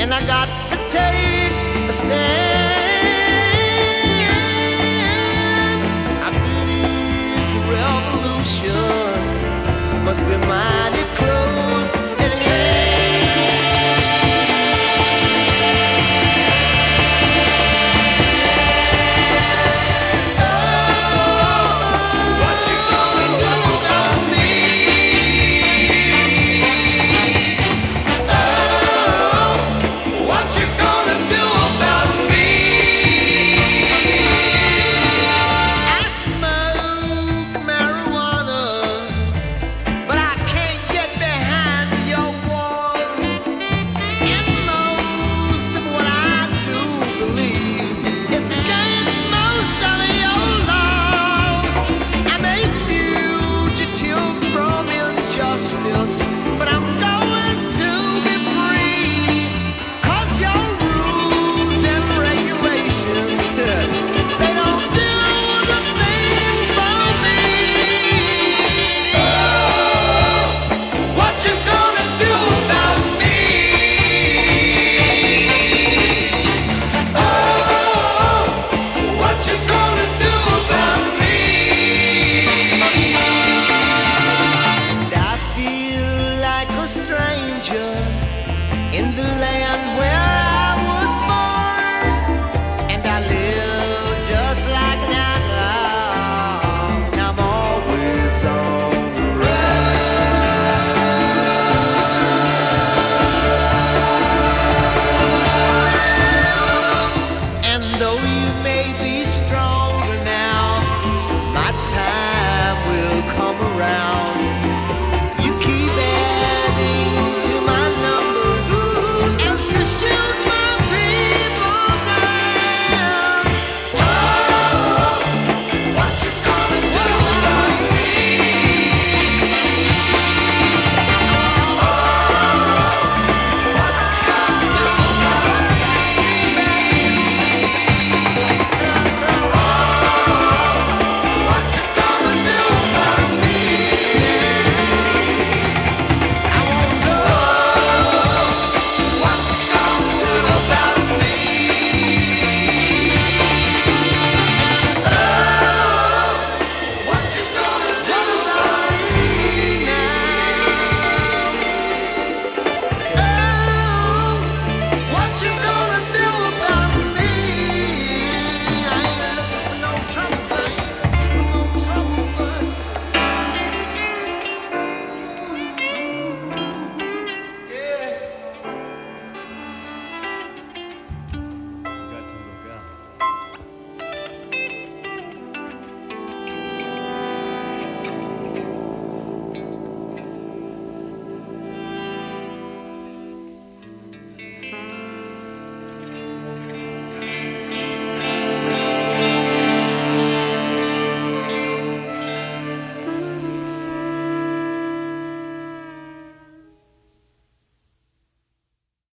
and I got to take a stand. I believe the revolution must be mighty close.